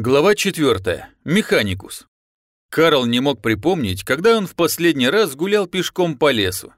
Глава 4. Механикус. Карл не мог припомнить, когда он в последний раз гулял пешком по лесу.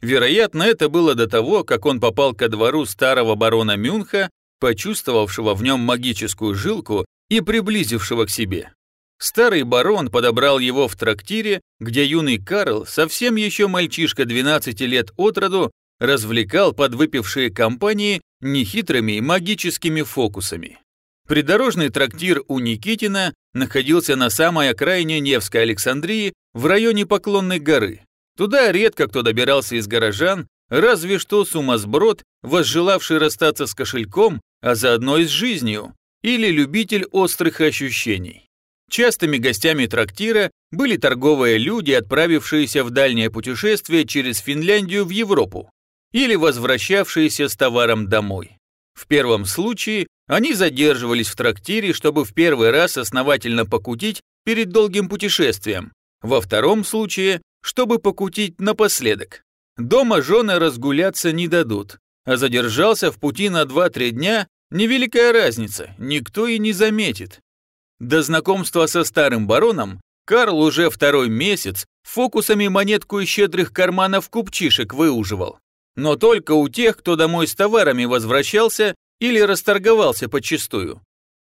Вероятно, это было до того, как он попал ко двору старого барона Мюнха, почувствовавшего в нем магическую жилку и приблизившего к себе. Старый барон подобрал его в трактире, где юный Карл, совсем еще мальчишка 12 лет от роду, развлекал подвыпившие компании нехитрыми магическими фокусами. Придорожный трактир у Никитина находился на самой окраине Невской Александрии в районе Поклонной горы. Туда редко кто добирался из горожан, разве что сумасброд, возжелавший расстаться с кошельком, а заодно и с жизнью, или любитель острых ощущений. Частыми гостями трактира были торговые люди, отправившиеся в дальнее путешествие через Финляндию в Европу, или возвращавшиеся с товаром домой. В первом случае они задерживались в трактире, чтобы в первый раз основательно покутить перед долгим путешествием. Во втором случае, чтобы покутить напоследок. Дома жены разгуляться не дадут, а задержался в пути на 2-3 дня – невеликая разница, никто и не заметит. До знакомства со старым бароном Карл уже второй месяц фокусами монетку из щедрых карманов купчишек выуживал. Но только у тех, кто домой с товарами возвращался или расторговался подчистую.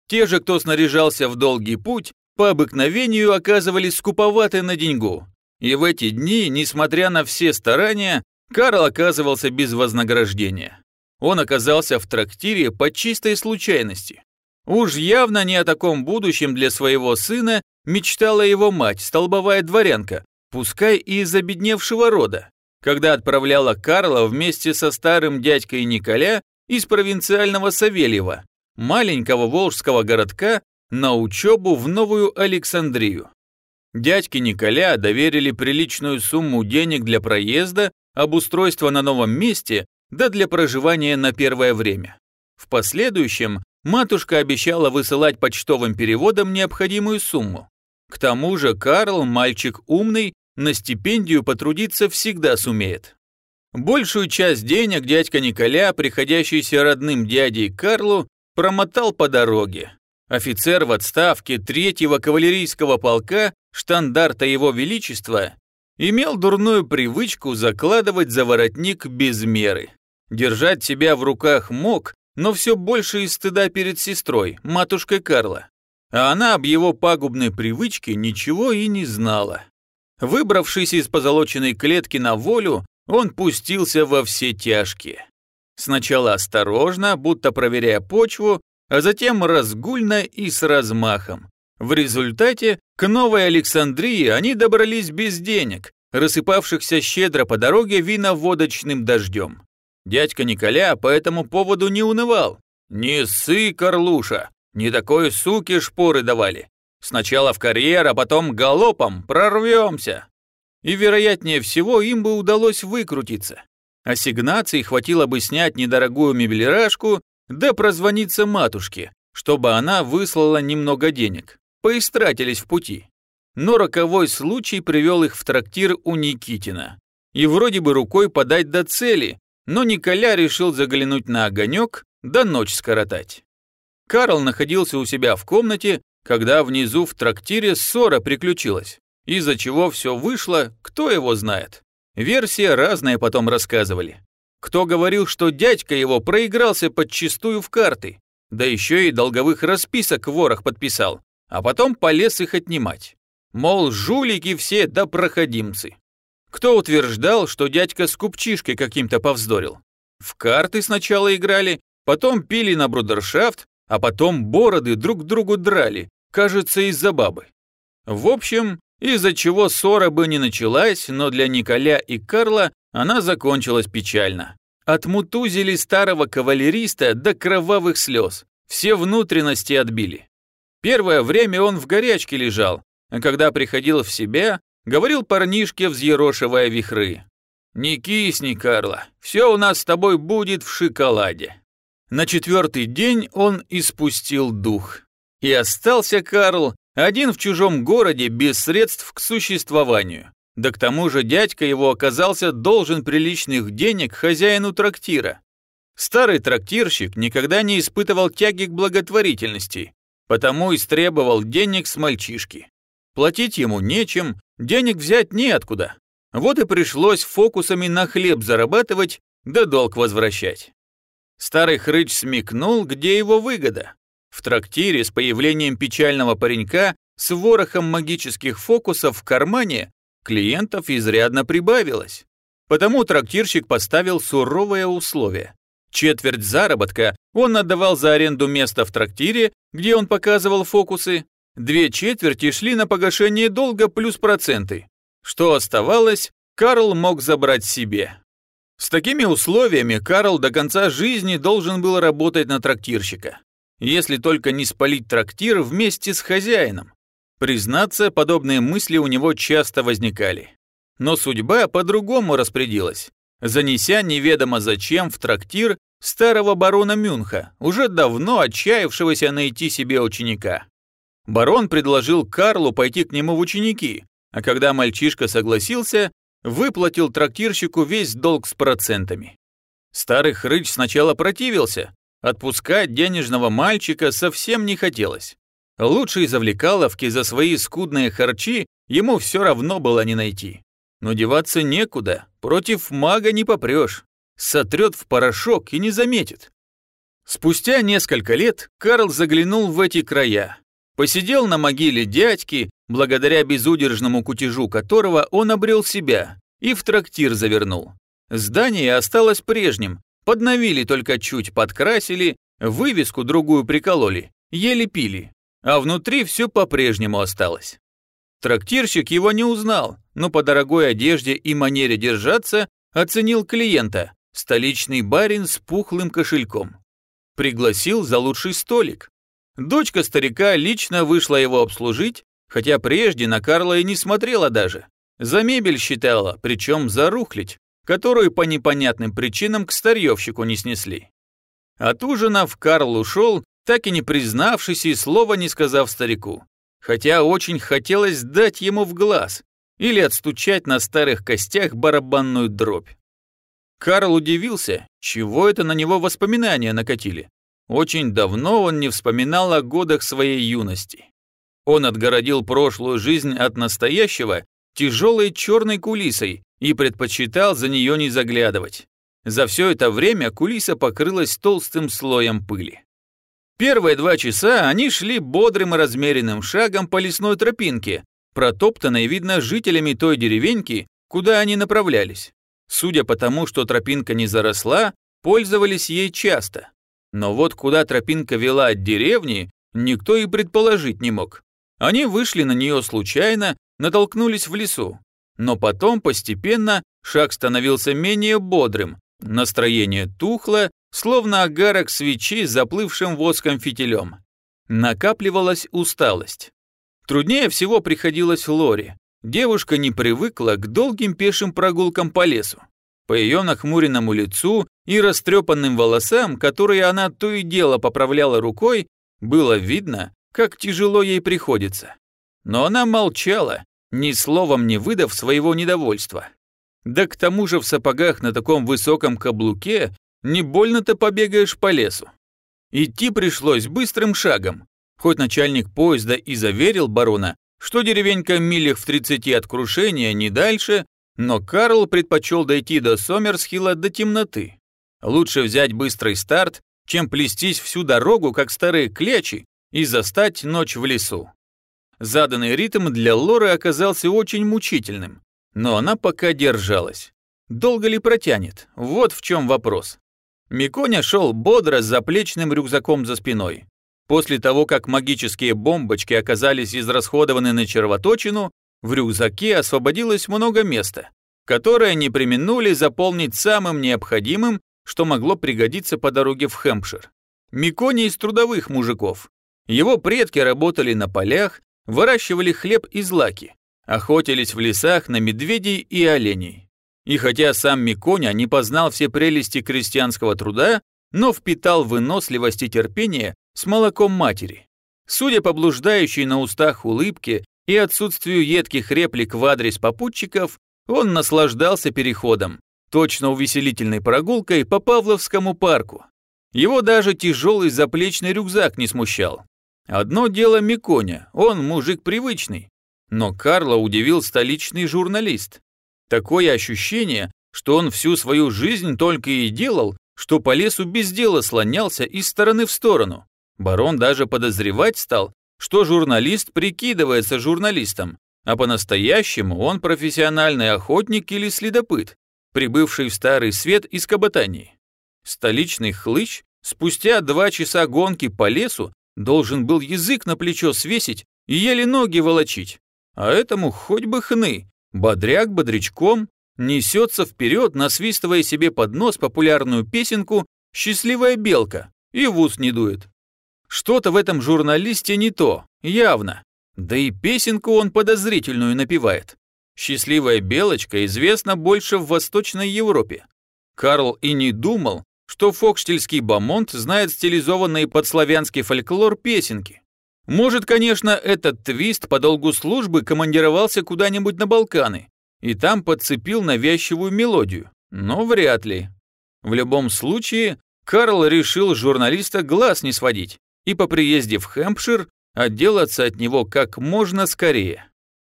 Те же, кто снаряжался в долгий путь, по обыкновению оказывались скуповаты на деньгу. И в эти дни, несмотря на все старания, Карл оказывался без вознаграждения. Он оказался в трактире по чистой случайности. Уж явно не о таком будущем для своего сына мечтала его мать, столбовая дворянка, пускай и из обедневшего рода, когда отправляла Карла вместе со старым дядькой Николя из провинциального Савельева, маленького волжского городка, на учебу в Новую Александрию. Дядьке Николя доверили приличную сумму денег для проезда, обустройства на новом месте, да для проживания на первое время. В последующем матушка обещала высылать почтовым переводом необходимую сумму. К тому же Карл, мальчик умный, на стипендию потрудиться всегда сумеет. Большую часть денег дядька Николя, приходящийся родным дядей Карлу, промотал по дороге. Офицер в отставке третьего кавалерийского полка, штандарта его величества, имел дурную привычку закладывать за воротник без меры. Держать себя в руках мог, но все больше из стыда перед сестрой, матушкой Карла. А она об его пагубной привычке ничего и не знала. Выбравшись из позолоченной клетки на волю, он пустился во все тяжкие. Сначала осторожно, будто проверяя почву, а затем разгульно и с размахом. В результате к Новой Александрии они добрались без денег, рассыпавшихся щедро по дороге виноводочным дождем. Дядька Николя по этому поводу не унывал. «Не ссы, Карлуша, не такой суки шпоры давали. Сначала в карьер, а потом галопом прорвемся и, вероятнее всего, им бы удалось выкрутиться. Ассигнаций хватило бы снять недорогую мебелирашку, да прозвониться матушке, чтобы она выслала немного денег. Поистратились в пути. Но роковой случай привел их в трактир у Никитина. И вроде бы рукой подать до цели, но Николя решил заглянуть на огонек, да ночь скоротать. Карл находился у себя в комнате, когда внизу в трактире ссора приключилась. Из-за чего все вышло, кто его знает. Версии разные потом рассказывали. Кто говорил, что дядька его проигрался подчистую в карты, да еще и долговых расписок ворох подписал, а потом полез их отнимать. Мол, жулики все да проходимцы. Кто утверждал, что дядька с купчишкой каким-то повздорил. В карты сначала играли, потом пили на брудершафт, а потом бороды друг другу драли, кажется, из-за бабы. В общем, из-за чего ссора бы не началась, но для Николя и Карла она закончилась печально. Отмутузили старого кавалериста до кровавых слез, все внутренности отбили. Первое время он в горячке лежал, а когда приходил в себя, говорил парнишке, взъерошивая вихры. «Не кисни, Карла, все у нас с тобой будет в шоколаде». На четвертый день он испустил дух. И остался Карл один в чужом городе без средств к существованию. Да к тому же дядька его оказался должен приличных денег хозяину трактира. Старый трактирщик никогда не испытывал тяги к благотворительности, потому истребовал денег с мальчишки. Платить ему нечем, денег взять неоткуда. Вот и пришлось фокусами на хлеб зарабатывать, да долг возвращать. Старый хрыч смекнул, где его выгода. В трактире с появлением печального паренька с ворохом магических фокусов в кармане клиентов изрядно прибавилось. Потому трактирщик поставил суровое условие. Четверть заработка он отдавал за аренду места в трактире, где он показывал фокусы, две четверти шли на погашение долга плюс проценты. Что оставалось, Карл мог забрать себе. С такими условиями Карл до конца жизни должен был работать на трактирщика. Если только не спалить трактир вместе с хозяином. Признаться, подобные мысли у него часто возникали. Но судьба по-другому распорядилась, занеся неведомо зачем в трактир старого барона Мюнха, уже давно отчаявшегося найти себе ученика. Барон предложил Карлу пойти к нему в ученики, а когда мальчишка согласился, выплатил трактирщику весь долг с процентами. Старый хрыч сначала противился, отпускать денежного мальчика совсем не хотелось. Лучшей завлекаловки за свои скудные харчи ему все равно было не найти. Но деваться некуда, против мага не попрешь. Сотрет в порошок и не заметит. Спустя несколько лет Карл заглянул в эти края, Посидел на могиле дядьки, благодаря безудержному кутежу которого он обрел себя, и в трактир завернул. Здание осталось прежним, подновили только чуть, подкрасили, вывеску другую прикололи, еле пили, а внутри все по-прежнему осталось. Трактирщик его не узнал, но по дорогой одежде и манере держаться оценил клиента, столичный барин с пухлым кошельком. Пригласил за лучший столик, Дочка старика лично вышла его обслужить, хотя прежде на Карла и не смотрела даже. За мебель считала, причем за рухлядь, которую по непонятным причинам к старьевщику не снесли. От ужинов Карл ушел, так и не признавшись и слова не сказав старику, хотя очень хотелось дать ему в глаз или отстучать на старых костях барабанную дробь. Карл удивился, чего это на него воспоминания накатили. Очень давно он не вспоминал о годах своей юности. Он отгородил прошлую жизнь от настоящего тяжелой черной кулисой и предпочитал за нее не заглядывать. За все это время кулиса покрылась толстым слоем пыли. Первые два часа они шли бодрым и размеренным шагом по лесной тропинке, протоптанной, видно, жителями той деревеньки, куда они направлялись. Судя по тому, что тропинка не заросла, пользовались ей часто. Но вот куда тропинка вела от деревни, никто и предположить не мог. Они вышли на нее случайно, натолкнулись в лесу. Но потом постепенно шаг становился менее бодрым, настроение тухло, словно огарок свечи с заплывшим воском фитилем. Накапливалась усталость. Труднее всего приходилось Лоре. Девушка не привыкла к долгим пешим прогулкам по лесу. По ее нахмуренному лицу и растрепанным волосам, которые она то и дело поправляла рукой, было видно, как тяжело ей приходится. Но она молчала, ни словом не выдав своего недовольства. Да к тому же в сапогах на таком высоком каблуке не больно-то побегаешь по лесу. Идти пришлось быстрым шагом, хоть начальник поезда и заверил барона, что деревенька милях в 30 от крушения не дальше, но Карл предпочел дойти до Сомерсхилла до темноты. Лучше взять быстрый старт, чем плестись всю дорогу, как старые клячи, и застать ночь в лесу. Заданный ритм для Лоры оказался очень мучительным, но она пока держалась. Долго ли протянет? Вот в чем вопрос. Миконя шел бодро с заплечным рюкзаком за спиной. После того, как магические бомбочки оказались израсходованы на червоточину, в рюкзаке освободилось много места, которое не применули заполнить самым необходимым, что могло пригодиться по дороге в Хэмпшир. Микони из трудовых мужиков. Его предки работали на полях, выращивали хлеб и злаки, охотились в лесах на медведей и оленей. И хотя сам Миконя не познал все прелести крестьянского труда, но впитал выносливость и терпение с молоком матери. Судя по блуждающей на устах улыбке и отсутствию едких реплик в адрес попутчиков, он наслаждался переходом, точно увеселительной прогулкой по Павловскому парку. Его даже тяжелый заплечный рюкзак не смущал. Одно дело Миконя, он мужик привычный. Но Карла удивил столичный журналист. Такое ощущение, что он всю свою жизнь только и делал, что по лесу без дела слонялся из стороны в сторону. Барон даже подозревать стал, что журналист прикидывается журналистом, а по-настоящему он профессиональный охотник или следопыт, прибывший в Старый Свет из Кабатании. Столичный хлыщ спустя два часа гонки по лесу Должен был язык на плечо свесить и еле ноги волочить. А этому хоть бы хны. Бодряк бодрячком несется вперед, насвистывая себе под нос популярную песенку «Счастливая белка» и в ус не дует. Что-то в этом журналисте не то, явно. Да и песенку он подозрительную напевает. «Счастливая белочка» известна больше в Восточной Европе. Карл и не думал, что фокштельский бомонд знает стилизованные под славянский фольклор песенки. Может, конечно, этот твист по долгу службы командировался куда-нибудь на Балканы и там подцепил навязчивую мелодию, но вряд ли. В любом случае, Карл решил журналиста глаз не сводить и по приезде в Хэмпшир отделаться от него как можно скорее.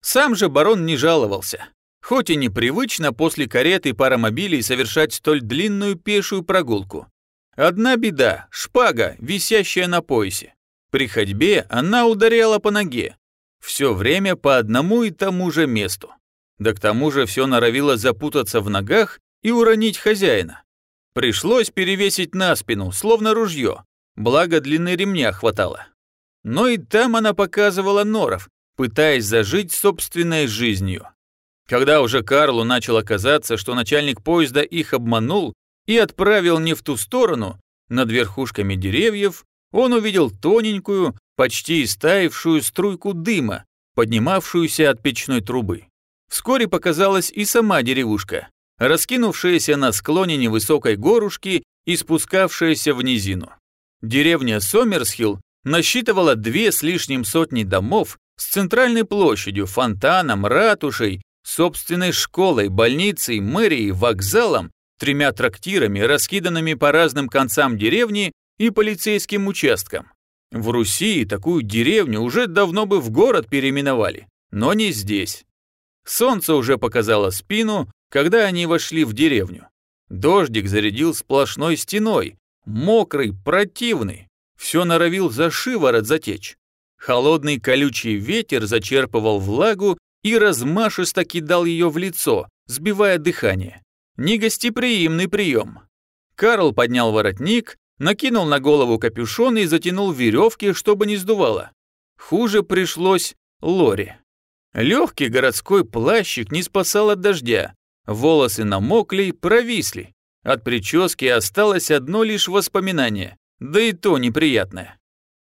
Сам же барон не жаловался. Хоть и непривычно после кареты и паромобилей совершать столь длинную пешую прогулку. Одна беда – шпага, висящая на поясе. При ходьбе она ударяла по ноге. Все время по одному и тому же месту. Да к тому же все норовило запутаться в ногах и уронить хозяина. Пришлось перевесить на спину, словно ружье, благо длины ремня хватало. Но и там она показывала норов, пытаясь зажить собственной жизнью. Когда уже Карлу начало казаться, что начальник поезда их обманул и отправил не в ту сторону, над верхушками деревьев он увидел тоненькую, почти истаившую струйку дыма, поднимавшуюся от печной трубы. Вскоре показалась и сама деревушка, раскинувшаяся на склоне невысокой горушки и спускавшаяся в низину. Деревня Сомерсхилл насчитывала две с лишним сотни домов с центральной площадью, фонтаном, ратушей собственной школой, больницей, мэрией, вокзалом, тремя трактирами, раскиданными по разным концам деревни и полицейским участкам. В Руси такую деревню уже давно бы в город переименовали, но не здесь. Солнце уже показало спину, когда они вошли в деревню. Дождик зарядил сплошной стеной, мокрый, противный. Все норовил за шиворот затечь. Холодный колючий ветер зачерпывал влагу и размашисто кидал ее в лицо, сбивая дыхание. Негостеприимный прием. Карл поднял воротник, накинул на голову капюшон и затянул веревки, чтобы не сдувало. Хуже пришлось Лоре. Легкий городской плащик не спасал от дождя. Волосы намокли, провисли. От прически осталось одно лишь воспоминание, да и то неприятное.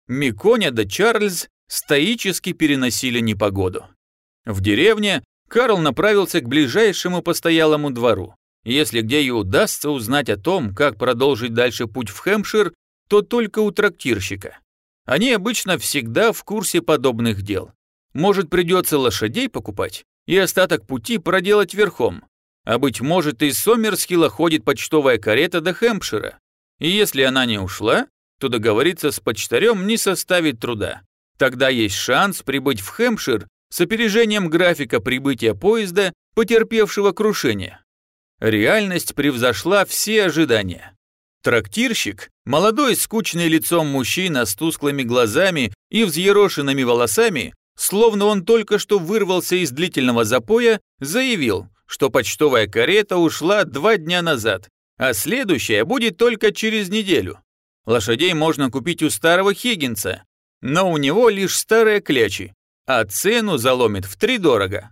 Миконя да Чарльз стоически переносили непогоду. В деревне Карл направился к ближайшему постоялому двору. Если где и удастся узнать о том, как продолжить дальше путь в Хэмпшир, то только у трактирщика. Они обычно всегда в курсе подобных дел. Может, придется лошадей покупать и остаток пути проделать верхом. А быть может, из Сомерскилла ходит почтовая карета до Хэмпшира. И если она не ушла, то договориться с почтарем не составит труда. Тогда есть шанс прибыть в Хэмпшир с опережением графика прибытия поезда, потерпевшего крушение. Реальность превзошла все ожидания. Трактирщик, молодой скучный лицом мужчина с тусклыми глазами и взъерошенными волосами, словно он только что вырвался из длительного запоя, заявил, что почтовая карета ушла два дня назад, а следующая будет только через неделю. Лошадей можно купить у старого Хиггинса, но у него лишь старые клячи, а цену заломит в три дорого.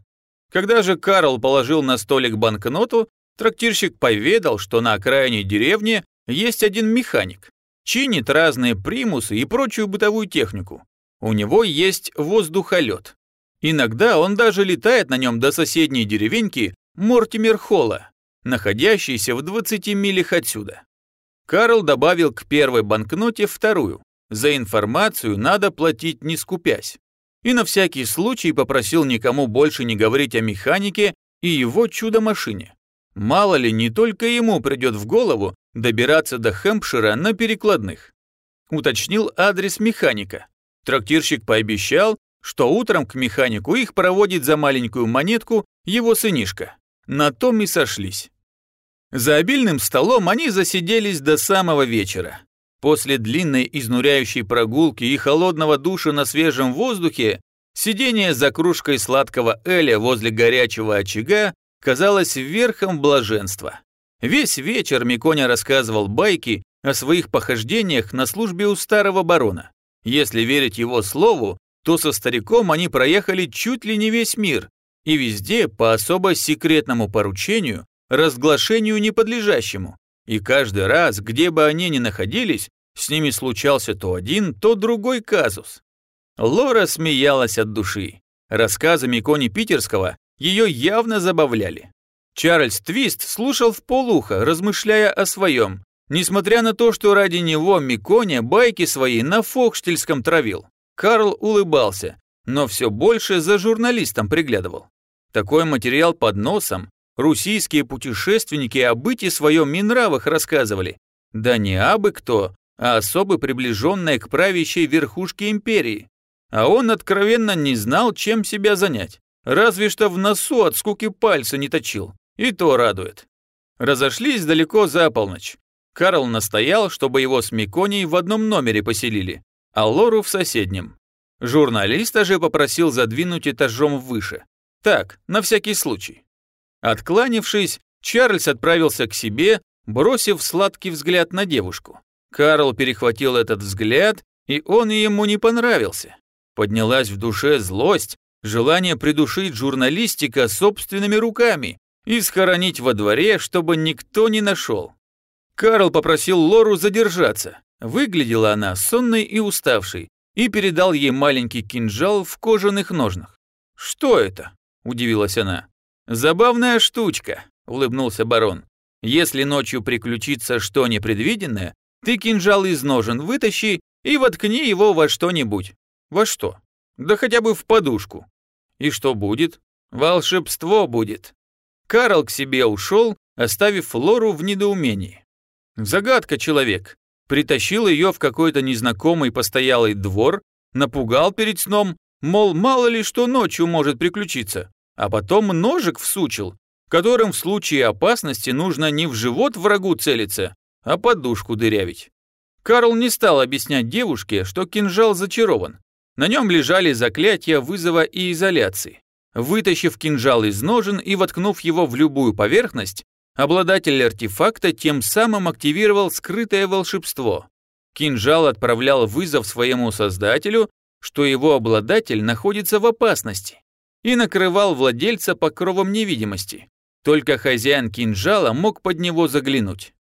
Когда же Карл положил на столик банкноту, трактирщик поведал, что на окраине деревни есть один механик, чинит разные примусы и прочую бытовую технику. У него есть воздухолет. Иногда он даже летает на нем до соседней деревеньки Мортимер-Холла, находящейся в 20 милях отсюда. Карл добавил к первой банкноте вторую. За информацию надо платить не скупясь и на всякий случай попросил никому больше не говорить о механике и его чудо-машине. Мало ли, не только ему придет в голову добираться до Хэмпшира на перекладных. Уточнил адрес механика. Трактирщик пообещал, что утром к механику их проводит за маленькую монетку его сынишка. На том и сошлись. За обильным столом они засиделись до самого вечера. После длинной изнуряющей прогулки и холодного душа на свежем воздухе, сидение за кружкой сладкого эля возле горячего очага казалось верхом блаженства. Весь вечер Миконя рассказывал байки о своих похождениях на службе у старого барона. Если верить его слову, то со стариком они проехали чуть ли не весь мир, и везде по особо секретному поручению, разглашению неподлежащему, и каждый раз, где бы они ни находились, с ними случался то один, то другой казус. Лора смеялась от души. Рассказы Микони Питерского ее явно забавляли. Чарльз Твист слушал в полухо, размышляя о своем, несмотря на то, что ради него Миконя байки свои на Фокштельском травил. Карл улыбался, но все больше за журналистом приглядывал. Такой материал под носом Русийские путешественники о быте своем и нравах рассказывали. Да не абы кто, а особо приближенные к правящей верхушке империи. А он откровенно не знал, чем себя занять. Разве что в носу от скуки пальца не точил. И то радует. Разошлись далеко за полночь. Карл настоял, чтобы его с Миконей в одном номере поселили, а Лору в соседнем. Журналиста же попросил задвинуть этажом выше. Так, на всякий случай. Откланившись, Чарльз отправился к себе, бросив сладкий взгляд на девушку. Карл перехватил этот взгляд, и он ему не понравился. Поднялась в душе злость, желание придушить журналистика собственными руками и схоронить во дворе, чтобы никто не нашел. Карл попросил Лору задержаться. Выглядела она сонной и уставшей, и передал ей маленький кинжал в кожаных ножнах. «Что это?» – удивилась она. «Забавная штучка», — улыбнулся барон. «Если ночью приключится что непредвиденное, ты кинжал из ножен вытащи и воткни его во что-нибудь». «Во что?» «Да хотя бы в подушку». «И что будет?» «Волшебство будет». Карл к себе ушел, оставив Флору в недоумении. Загадка человек. Притащил ее в какой-то незнакомый постоялый двор, напугал перед сном, мол, мало ли что ночью может приключиться а потом ножик всучил, которым в случае опасности нужно не в живот врагу целиться, а подушку дырявить. Карл не стал объяснять девушке, что кинжал зачарован. На нем лежали заклятия вызова и изоляции. Вытащив кинжал из ножен и воткнув его в любую поверхность, обладатель артефакта тем самым активировал скрытое волшебство. Кинжал отправлял вызов своему создателю, что его обладатель находится в опасности и накрывал владельца покровом невидимости. Только хозяин кинжала мог под него заглянуть.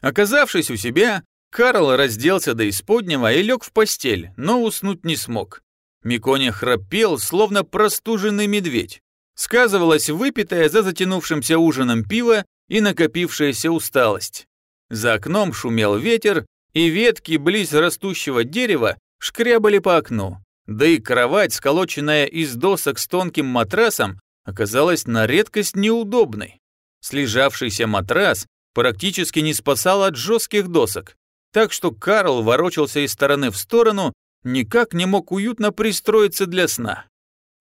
Оказавшись у себя, Карл разделся до исподнего и лег в постель, но уснуть не смог. Миконя храпел, словно простуженный медведь. Сказывалась выпитая за затянувшимся ужином пиво и накопившаяся усталость. За окном шумел ветер, и ветки близ растущего дерева шкрябали по окну. Да и кровать, сколоченная из досок с тонким матрасом, оказалась на редкость неудобной. Слежавшийся матрас практически не спасал от жестких досок, так что Карл ворочался из стороны в сторону, никак не мог уютно пристроиться для сна.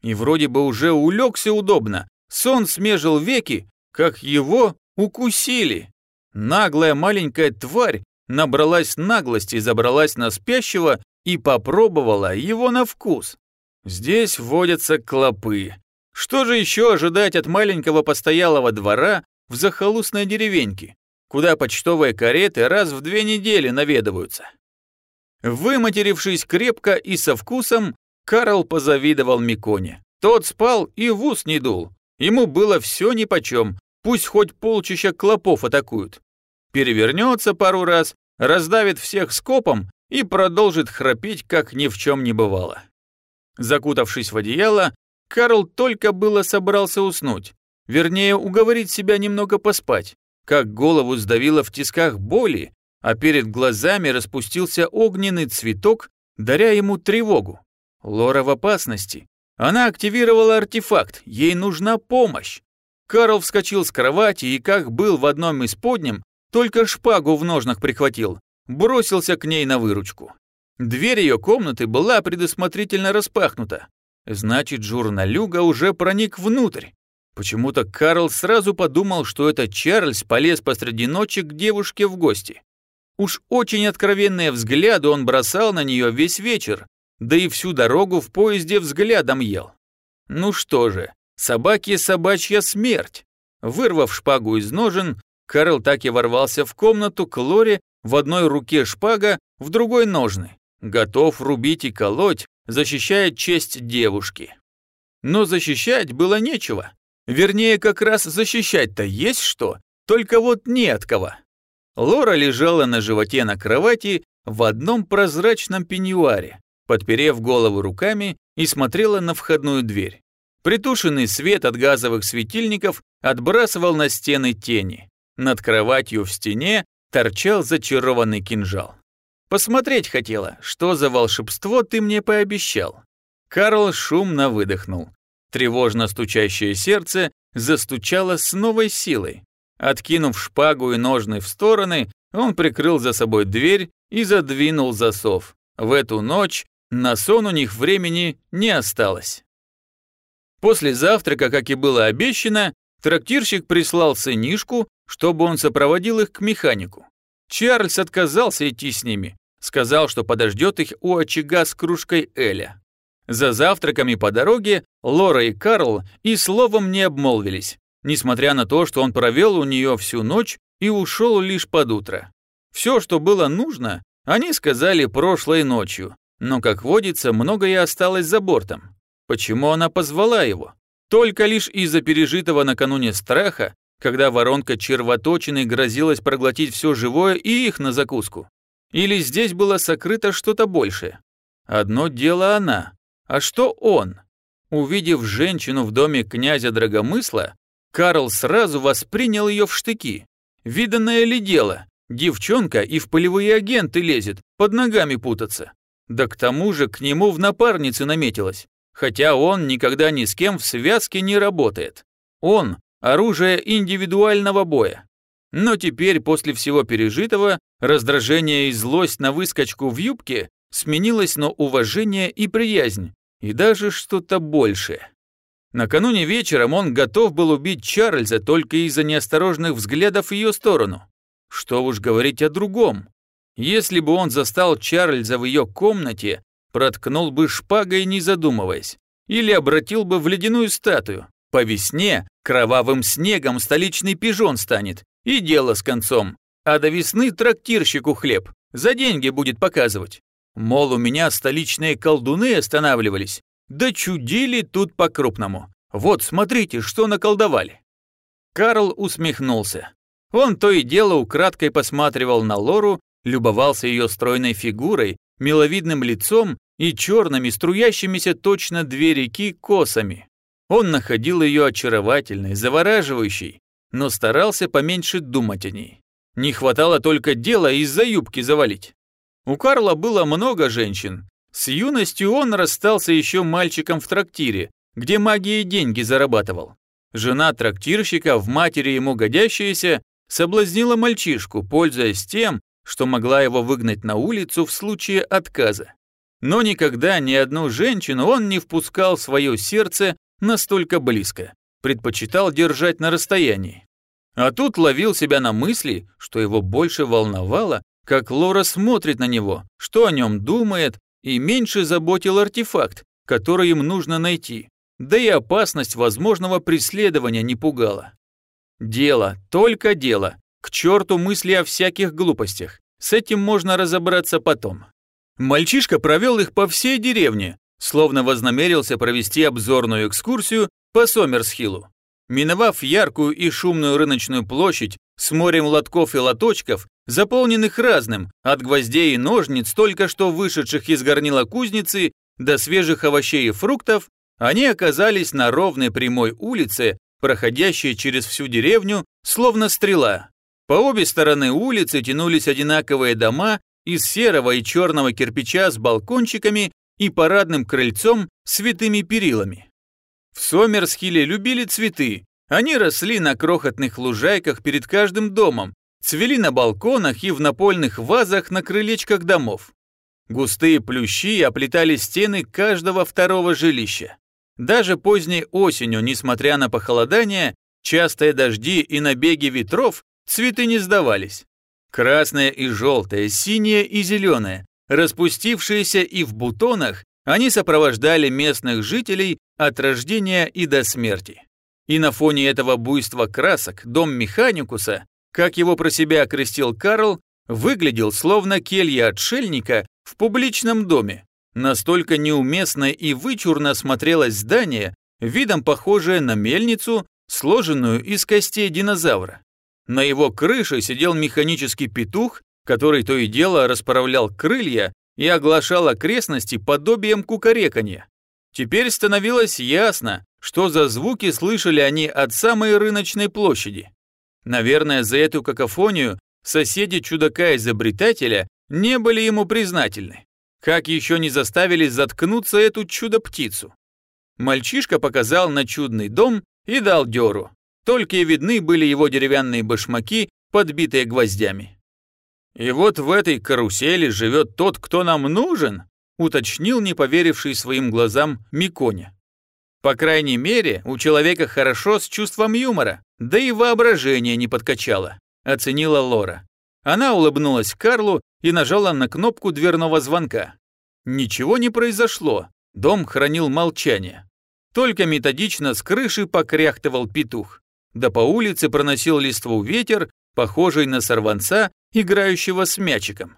И вроде бы уже улегся удобно, сон смежил веки, как его укусили. Наглая маленькая тварь набралась наглости, забралась на спящего и попробовала его на вкус. Здесь водятся клопы. Что же еще ожидать от маленького постоялого двора в захолустной деревеньке, куда почтовые кареты раз в две недели наведываются? Выматерившись крепко и со вкусом, Карл позавидовал Миконе. Тот спал и в ус не дул. Ему было все нипочем, пусть хоть полчища клопов атакуют. Перевернется пару раз, раздавит всех скопом и продолжит храпеть, как ни в чем не бывало. Закутавшись в одеяло, Карл только было собрался уснуть, вернее, уговорить себя немного поспать, как голову сдавило в тисках боли, а перед глазами распустился огненный цветок, даря ему тревогу. Лора в опасности. Она активировала артефакт, ей нужна помощь. Карл вскочил с кровати и, как был в одном из подням, только шпагу в ножнах прихватил, бросился к ней на выручку. Дверь ее комнаты была предусмотрительно распахнута. Значит, журналюга уже проник внутрь. Почему-то Карл сразу подумал, что это Чарльз полез посреди ночи к девушке в гости. Уж очень откровенные взгляды он бросал на нее весь вечер, да и всю дорогу в поезде взглядом ел. Ну что же, собаки собачья смерть. Вырвав шпагу из ножен, Карл так и ворвался в комнату к Лоре, в одной руке шпага, в другой ножны. Готов рубить и колоть, защищая честь девушки. Но защищать было нечего. Вернее, как раз защищать-то есть что, только вот не от кого. Лора лежала на животе на кровати в одном прозрачном пеньюаре, подперев голову руками и смотрела на входную дверь. Притушенный свет от газовых светильников отбрасывал на стены тени. Над кроватью в стене торчал зачарованный кинжал. Посмотреть хотела, что за волшебство ты мне пообещал. Карл шумно выдохнул. Тревожно стучащее сердце застучало с новой силой. Откинув шпагу и ножны в стороны, он прикрыл за собой дверь и задвинул засов. В эту ночь на сон у них времени не осталось. После завтрака, как и было обещано, трактирщик прислал сынишку, чтобы он сопроводил их к механику. Чарльз отказался идти с ними, сказал, что подождет их у очага с кружкой Эля. За завтраками по дороге Лора и Карл и словом не обмолвились, несмотря на то, что он провел у нее всю ночь и ушел лишь под утро. Все, что было нужно, они сказали прошлой ночью, но, как водится, многое осталось за бортом. Почему она позвала его? Только лишь из-за пережитого накануне страха, когда воронка червоточины грозилась проглотить все живое и их на закуску. Или здесь было сокрыто что-то большее? Одно дело она, а что он? Увидев женщину в доме князя Драгомысла, Карл сразу воспринял ее в штыки. Виданное ли дело? Девчонка и в полевые агенты лезет, под ногами путаться. Да к тому же к нему в напарнице наметилась, хотя он никогда ни с кем в связке не работает. Он – оружие индивидуального боя. Но теперь, после всего пережитого, раздражение и злость на выскочку в юбке сменилось на уважение и приязнь, и даже что-то большее. Накануне вечером он готов был убить Чарльза только из-за неосторожных взглядов в ее сторону. Что уж говорить о другом. Если бы он застал Чарльза в ее комнате, проткнул бы шпагой, не задумываясь, или обратил бы в ледяную статую. По весне кровавым снегом столичный пижон станет, и дело с концом. А до весны трактирщику хлеб, за деньги будет показывать. Мол, у меня столичные колдуны останавливались, да чудили тут по-крупному. Вот, смотрите, что наколдовали. Карл усмехнулся. Он то и дело украдкой посматривал на Лору, любовался ее стройной фигурой, миловидным лицом и черными, струящимися точно две реки косами. Он находил ее очаровательной, завораживающей, но старался поменьше думать о ней. Не хватало только дела из-за юбки завалить. У Карла было много женщин, с юностью он расстался еще мальчиком в трактире, где магией деньги зарабатывал. Жена трактирщика, в матери ему годящаяся, соблазнила мальчишку, пользуясь тем, что могла его выгнать на улицу в случае отказа. Но никогда ни одну женщину он не впускал в свое сердце настолько близко, предпочитал держать на расстоянии. А тут ловил себя на мысли, что его больше волновало, как Лора смотрит на него, что о нем думает, и меньше заботил артефакт, который им нужно найти, да и опасность возможного преследования не пугала. Дело, только дело, к черту мысли о всяких глупостях, с этим можно разобраться потом. Мальчишка провел их по всей деревне, словно вознамерился провести обзорную экскурсию по Сомерсхиллу. Миновав яркую и шумную рыночную площадь с морем лотков и лоточков, заполненных разным, от гвоздей и ножниц, только что вышедших из горнила кузницы, до свежих овощей и фруктов, они оказались на ровной прямой улице, проходящей через всю деревню, словно стрела. По обе стороны улицы тянулись одинаковые дома из серого и черного кирпича с балкончиками и парадным крыльцом с витыми перилами. В Сомерсхилле любили цветы. Они росли на крохотных лужайках перед каждым домом, цвели на балконах и в напольных вазах на крылечках домов. Густые плющи оплетали стены каждого второго жилища. Даже поздней осенью, несмотря на похолодание, частые дожди и набеги ветров, цветы не сдавались. Красное и желтое, синее и зеленое, распустившиеся и в бутонах, они сопровождали местных жителей от рождения и до смерти. И на фоне этого буйства красок дом Механикуса, как его про себя окрестил Карл, выглядел словно келья отшельника в публичном доме. Настолько неуместно и вычурно смотрелось здание, видом похожее на мельницу, сложенную из костей динозавра. На его крыше сидел механический петух, который то и дело расправлял крылья и оглашал окрестности подобием кукареканья. Теперь становилось ясно, что за звуки слышали они от самой рыночной площади. Наверное, за эту какофонию соседи чудака-изобретателя не были ему признательны. Как еще не заставили заткнуться эту чудо-птицу? Мальчишка показал на чудный дом и дал дёру. Только и видны были его деревянные башмаки, подбитые гвоздями. «И вот в этой карусели живет тот, кто нам нужен», уточнил не поверивший своим глазам Миконя. По крайней мере, у человека хорошо с чувством юмора, да и воображение не подкачало, оценила Лора. Она улыбнулась Карлу и нажала на кнопку дверного звонка. Ничего не произошло, дом хранил молчание. Только методично с крыши покряхтывал петух. Да по улице проносил листву ветер, похожий на сорванца, играющего с мячиком.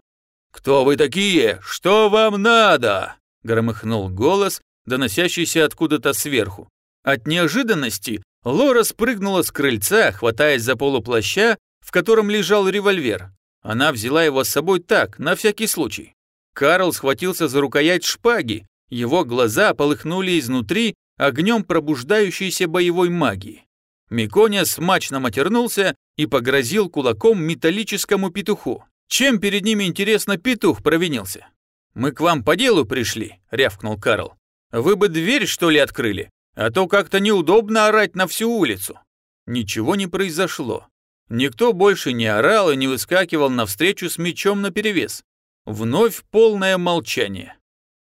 «Кто вы такие? Что вам надо?» громыхнул голос, доносящийся откуда-то сверху. От неожиданности Лора спрыгнула с крыльца, хватаясь за полуплаща, в котором лежал револьвер. Она взяла его с собой так, на всякий случай. Карл схватился за рукоять шпаги, его глаза полыхнули изнутри огнем пробуждающейся боевой магии. Миконя смачно матернулся и погрозил кулаком металлическому петуху. Чем перед ними, интересно, петух провинился? «Мы к вам по делу пришли», — рявкнул Карл. «Вы бы дверь, что ли, открыли? А то как-то неудобно орать на всю улицу». Ничего не произошло. Никто больше не орал и не выскакивал навстречу с мечом наперевес. Вновь полное молчание.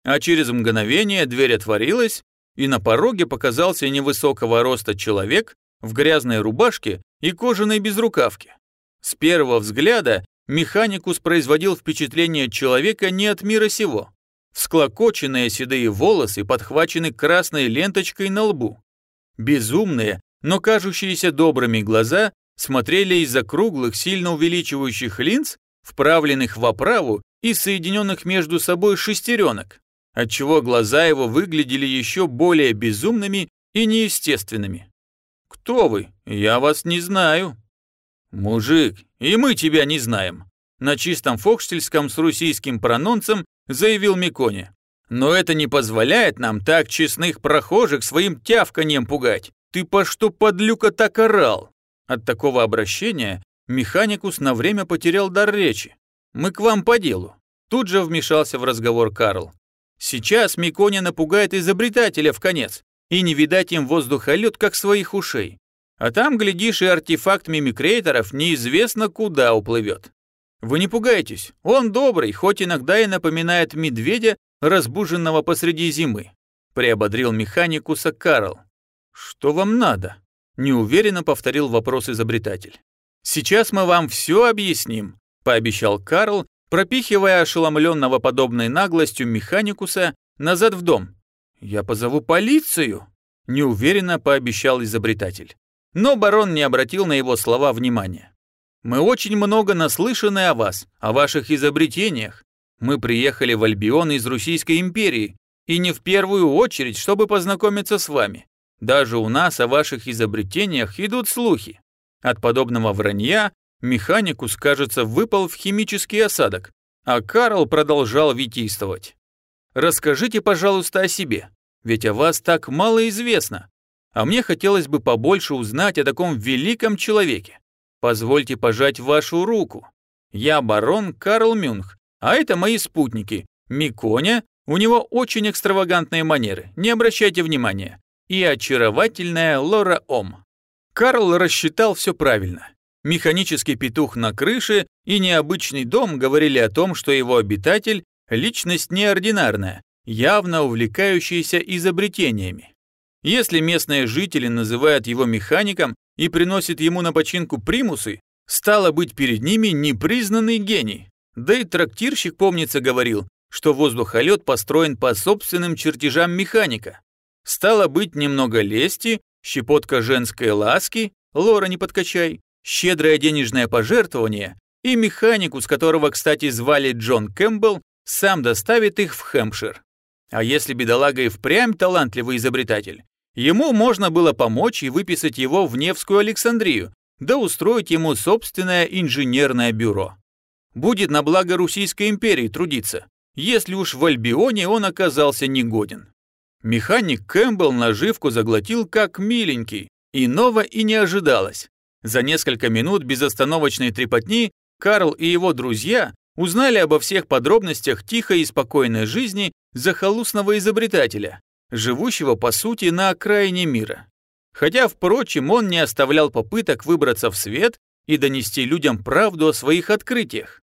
А через мгновение дверь отворилась, и на пороге показался невысокого роста человек в грязной рубашке и кожаной безрукавке. С первого взгляда механикус производил впечатление человека не от мира сего. Всклокоченные седые волосы подхвачены красной ленточкой на лбу. Безумные, но кажущиеся добрыми глаза смотрели из-за круглых, сильно увеличивающих линз, вправленных в оправу и соединенных между собой шестеренок, отчего глаза его выглядели еще более безумными и неестественными. «Кто вы? Я вас не знаю». «Мужик, и мы тебя не знаем», на чистом фокштельском с русийским прононцем заявил Микони. «Но это не позволяет нам так честных прохожих своим тявканьем пугать. Ты по что, подлюка, так орал?» От такого обращения механикус на время потерял дар речи. «Мы к вам по делу». Тут же вмешался в разговор Карл. «Сейчас Миконя напугает изобретателя в конец, и не видать им воздухолет, как своих ушей. А там, глядишь, и артефакт мимикрейторов неизвестно куда уплывет. Вы не пугайтесь, он добрый, хоть иногда и напоминает медведя, разбуженного посреди зимы», приободрил механикуса Карл. «Что вам надо?» неуверенно повторил вопрос изобретатель. «Сейчас мы вам все объясним», – пообещал Карл, пропихивая ошеломленного подобной наглостью механикуса назад в дом. «Я позову полицию», – неуверенно пообещал изобретатель. Но барон не обратил на его слова внимания. «Мы очень много наслышаны о вас, о ваших изобретениях. Мы приехали в Альбион из Российской империи, и не в первую очередь, чтобы познакомиться с вами. Даже у нас о ваших изобретениях идут слухи. От подобного вранья механикус, кажется, выпал в химический осадок, а Карл продолжал витийствовать. «Расскажите, пожалуйста, о себе, ведь о вас так мало известно, а мне хотелось бы побольше узнать о таком великом человеке. Позвольте пожать вашу руку. Я барон Карл Мюнх, а это мои спутники. Миконя, у него очень экстравагантные манеры, не обращайте внимания и очаровательная Лора Ом. Карл рассчитал все правильно. Механический петух на крыше и необычный дом говорили о том, что его обитатель Личность неординарная, явно увлекающаяся изобретениями. Если местные жители называют его механиком и приносят ему на починку примусы, стало быть перед ними непризнанный гений. Да и трактирщик, помнится, говорил, что воздухолет построен по собственным чертежам механика. Стало быть немного лести, щепотка женской ласки, лора не подкачай, щедрое денежное пожертвование и механику, с которого, кстати, звали Джон Кэмпбелл, сам доставит их в Хэмпшир. А если бедолага и впрямь талантливый изобретатель, ему можно было помочь и выписать его в Невскую Александрию, да устроить ему собственное инженерное бюро. Будет на благо Российской империи трудиться, если уж в Альбионе он оказался негоден. Механик Кэмпбелл наживку заглотил как миленький, иного и не ожидалось. За несколько минут безостановочной трепотни Карл и его друзья узнали обо всех подробностях тихой и спокойной жизни захолустного изобретателя, живущего, по сути, на окраине мира. Хотя, впрочем, он не оставлял попыток выбраться в свет и донести людям правду о своих открытиях.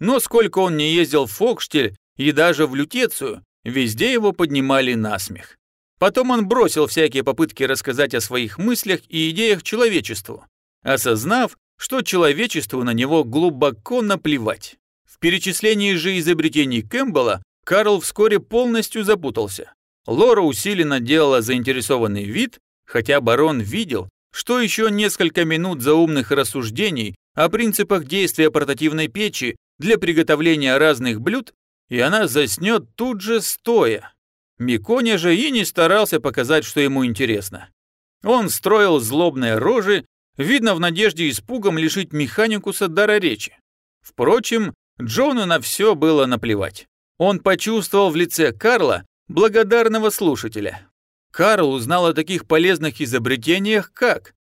Но сколько он не ездил в Фокштель и даже в Лютецию, везде его поднимали на смех. Потом он бросил всякие попытки рассказать о своих мыслях и идеях человечеству, осознав, что человечеству на него глубоко наплевать. Перечислении же изобретений Кэмпбелла Карл вскоре полностью запутался. Лора усиленно делала заинтересованный вид, хотя барон видел, что еще несколько минут заумных рассуждений о принципах действия портативной печи для приготовления разных блюд, и она заснет тут же стоя. Миконя же и не старался показать, что ему интересно. Он строил злобные рожи видно в надежде испугом лишить механикуса дара речи. Впрочем, Джону на все было наплевать. Он почувствовал в лице Карла благодарного слушателя. Карл узнал о таких полезных изобретениях, как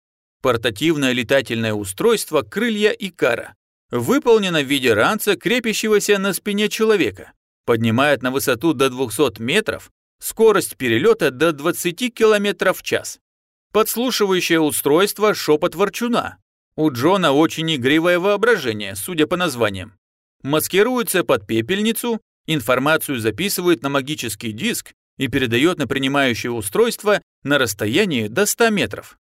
портативное летательное устройство «Крылья Икара», выполнено в виде ранца, крепящегося на спине человека, поднимает на высоту до 200 метров, скорость перелета до 20 км в час. Подслушивающее устройство «Шепот ворчуна». У Джона очень игривое воображение, судя по названиям. Маскируется под пепельницу, информацию записывает на магический диск и передает на принимающее устройство на расстоянии до 100 метров.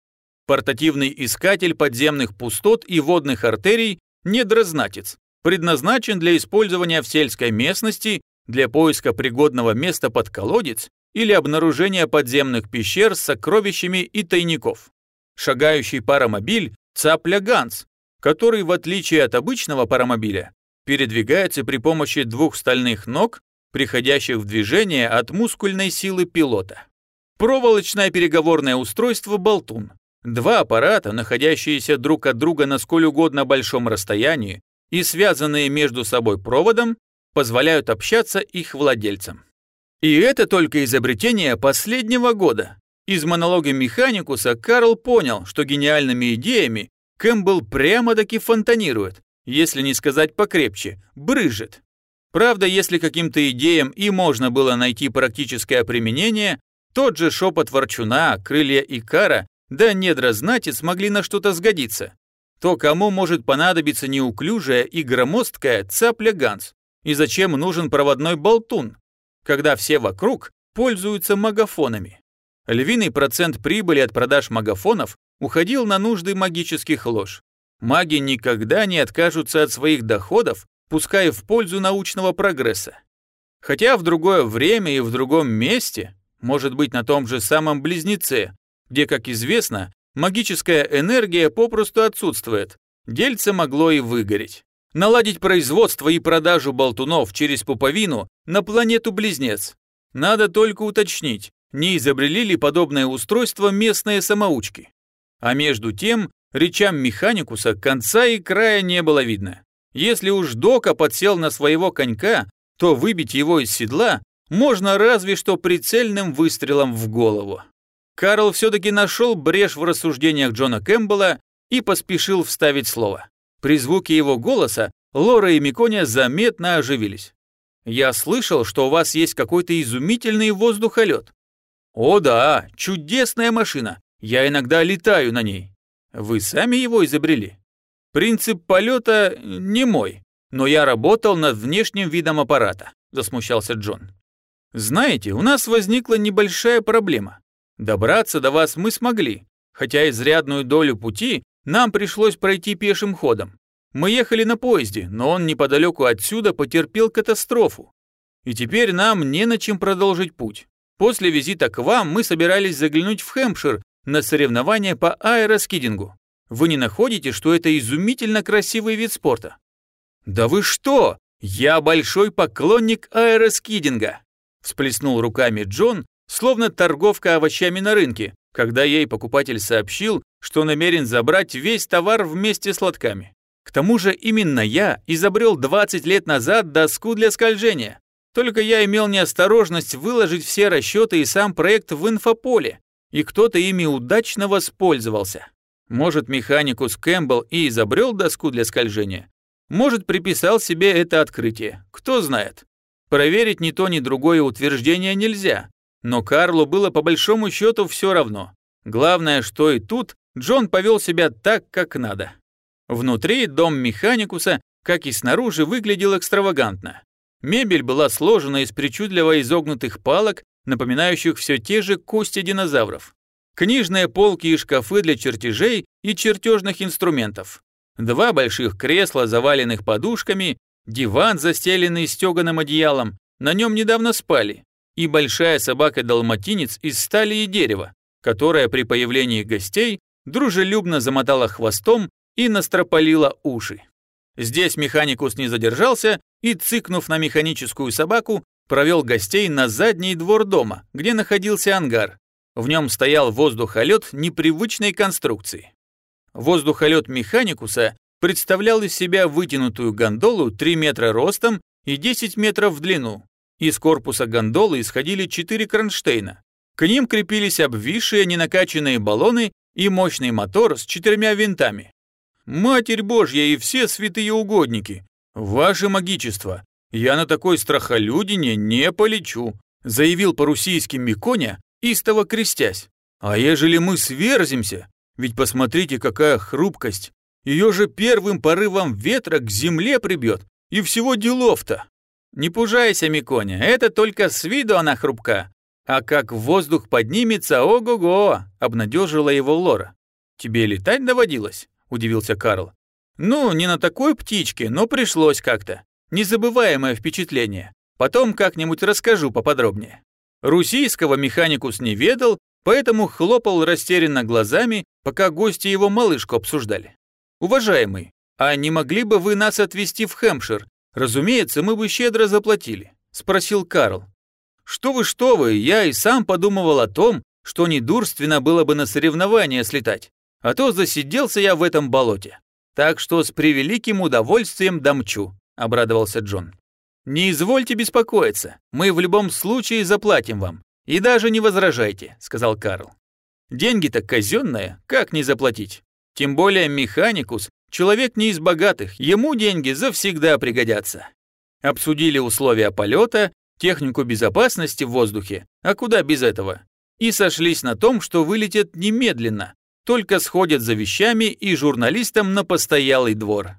Портативный искатель подземных пустот и водных артерий недрознатец, предназначен для использования в сельской местности для поиска пригодного места под колодец или обнаружения подземных пещер с сокровищами и тайников. Шагающий паромобиль «Цапля Ганс», который, в отличие от обычного паромобиля, передвигается при помощи двух стальных ног, приходящих в движение от мускульной силы пилота. Проволочное переговорное устройство «Болтун». Два аппарата, находящиеся друг от друга на сколь угодно большом расстоянии и связанные между собой проводом, позволяют общаться их владельцам. И это только изобретение последнего года. Из монолога Механикуса Карл понял, что гениальными идеями Кэмпбелл прямо-таки фонтанирует, если не сказать покрепче, брыжет. Правда, если каким-то идеям и можно было найти практическое применение, тот же шепот ворчуна, крылья Икара, да недра знати смогли на что-то сгодиться, то кому может понадобиться неуклюжая и громоздкая цапля Ганс? И зачем нужен проводной болтун? когда все вокруг пользуются магафонами. Львиный процент прибыли от продаж магафонов уходил на нужды магических лож. Маги никогда не откажутся от своих доходов, пускай в пользу научного прогресса. Хотя в другое время и в другом месте, может быть на том же самом Близнеце, где, как известно, магическая энергия попросту отсутствует, дельце могло и выгореть наладить производство и продажу болтунов через пуповину на планету-близнец. Надо только уточнить, не изобрели ли подобное устройство местные самоучки. А между тем, речам Механикуса конца и края не было видно. Если уж Дока подсел на своего конька, то выбить его из седла можно разве что прицельным выстрелом в голову. Карл все-таки нашел брешь в рассуждениях Джона Кэмпбелла и поспешил вставить слово. При звуке его голоса Лора и Миконя заметно оживились. «Я слышал, что у вас есть какой-то изумительный воздухолет». «О да, чудесная машина. Я иногда летаю на ней. Вы сами его изобрели?» «Принцип полета не мой, но я работал над внешним видом аппарата. засмущался Джон. Знаете, у нас возникла небольшая проблема. Добраться до вас мы смогли, хотя изрядную долю пути нам пришлось пройти пешим ходом. Мы ехали на поезде, но он неподалеку отсюда потерпел катастрофу. И теперь нам не на чем продолжить путь. После визита к вам мы собирались заглянуть в Хэмпшир на соревнования по аэроскидингу. Вы не находите, что это изумительно красивый вид спорта? Да вы что? Я большой поклонник аэроскидинга. Всплеснул руками Джон, словно торговка овощами на рынке, когда ей покупатель сообщил, что намерен забрать весь товар вместе с лотками. К тому же именно я изобрел 20 лет назад доску для скольжения. Только я имел неосторожность выложить все расчеты и сам проект в инфополе, и кто-то ими удачно воспользовался. Может, механикус Кэмпбелл и изобрел доску для скольжения? Может, приписал себе это открытие? Кто знает. Проверить ни то, ни другое утверждение нельзя. Но Карлу было по большому счету все равно. Главное, что и тут Джон повел себя так, как надо. Внутри дом механикуса, как и снаружи, выглядел экстравагантно. Мебель была сложена из причудливо изогнутых палок, напоминающих все те же кости динозавров. Книжные полки и шкафы для чертежей и чертежных инструментов. Два больших кресла, заваленных подушками, диван, застеленный стеганым одеялом, на нем недавно спали, и большая собака-далматинец из стали и дерева, которая при появлении гостей дружелюбно замотала хвостом и настропалила уши. Здесь механикус не задержался и, цыкнув на механическую собаку, провел гостей на задний двор дома, где находился ангар. В нем стоял воздухолет непривычной конструкции. Воздухолет механикуса представлял из себя вытянутую гондолу 3 метра ростом и 10 метров в длину. Из корпуса гондолы исходили 4 кронштейна. К ним крепились обвисшие ненакаченные баллоны и мощный мотор с четырьмя винтами. Матерь Божья и все святые угодники, ваше магичество, я на такой страхолюдине не полечу, заявил по-русийски Миконя, истово крестясь. А ежели мы сверзимся, ведь посмотрите, какая хрупкость, ее же первым порывом ветра к земле прибьет, и всего делов-то. Не пужайся, Миконя, это только с виду она хрупка, а как воздух поднимется, ого-го, обнадежила его Лора. Тебе летать доводилось? – удивился Карл. «Ну, не на такой птичке, но пришлось как-то. Незабываемое впечатление. Потом как-нибудь расскажу поподробнее». Русийского механикус не ведал, поэтому хлопал растерянно глазами, пока гости его малышку обсуждали. «Уважаемый, а не могли бы вы нас отвезти в Хэмпшир? Разумеется, мы бы щедро заплатили», – спросил Карл. «Что вы, что вы, я и сам подумывал о том, что недурственно было бы на соревнования слетать а то засиделся я в этом болоте. Так что с превеликим удовольствием домчу», — обрадовался Джон. «Не извольте беспокоиться, мы в любом случае заплатим вам. И даже не возражайте», — сказал Карл. «Деньги-то казенные, как не заплатить? Тем более механикус, человек не из богатых, ему деньги завсегда пригодятся». Обсудили условия полета, технику безопасности в воздухе, а куда без этого? И сошлись на том, что вылетят немедленно, только сходят за вещами и журналистам на постоялый двор.